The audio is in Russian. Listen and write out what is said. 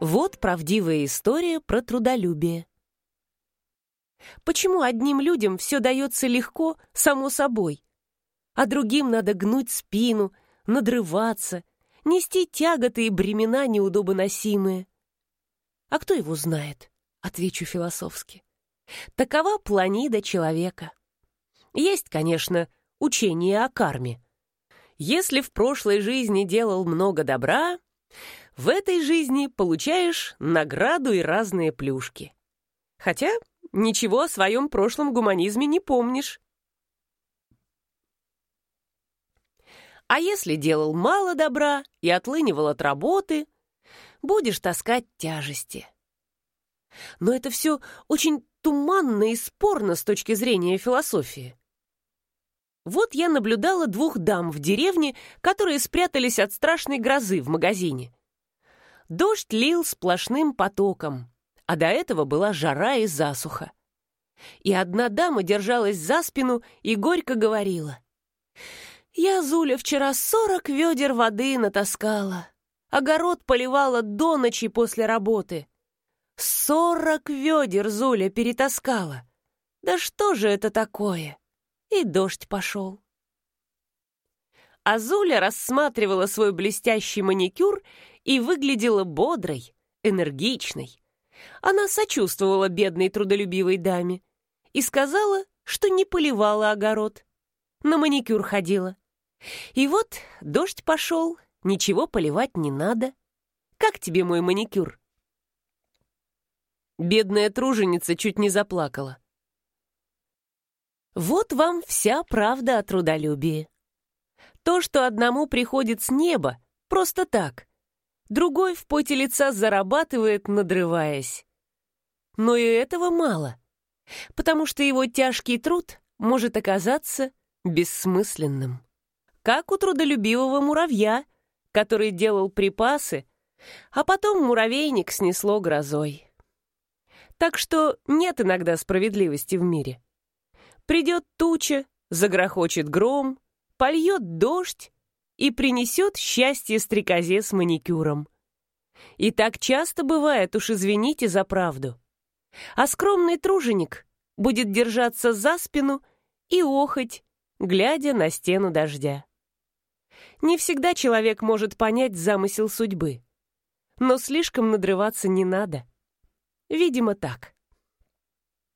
Вот правдивая история про трудолюбие. Почему одним людям все дается легко, само собой, а другим надо гнуть спину, надрываться, нести тяготы и бремена неудобоносимые? А кто его знает? Отвечу философски. Такова планида человека. Есть, конечно, учение о карме. Если в прошлой жизни делал много добра, в этой жизни получаешь награду и разные плюшки. Хотя ничего о своем прошлом гуманизме не помнишь. А если делал мало добра и отлынивал от работы, будешь таскать тяжести. Но это все очень туманно и спорно с точки зрения философии. Вот я наблюдала двух дам в деревне, которые спрятались от страшной грозы в магазине. Дождь лил сплошным потоком, а до этого была жара и засуха. И одна дама держалась за спину и горько говорила. «Я, Зуля, вчера сорок ведер воды натаскала. Огород поливала до ночи после работы. Сорок ведер Зуля перетаскала. Да что же это такое?» И дождь пошел. А Зуля рассматривала свой блестящий маникюр и выглядела бодрой, энергичной. Она сочувствовала бедной трудолюбивой даме и сказала, что не поливала огород. На маникюр ходила. И вот дождь пошел, ничего поливать не надо. Как тебе мой маникюр? Бедная труженица чуть не заплакала. Вот вам вся правда о трудолюбии. То, что одному приходит с неба, просто так, другой в поте лица зарабатывает, надрываясь. Но и этого мало, потому что его тяжкий труд может оказаться бессмысленным. Как у трудолюбивого муравья, который делал припасы, а потом муравейник снесло грозой. Так что нет иногда справедливости в мире. Придет туча, загрохочет гром, польет дождь, и принесет счастье стрекозе с маникюром. И так часто бывает, уж извините за правду. А скромный труженик будет держаться за спину и охоть, глядя на стену дождя. Не всегда человек может понять замысел судьбы. Но слишком надрываться не надо. Видимо, так.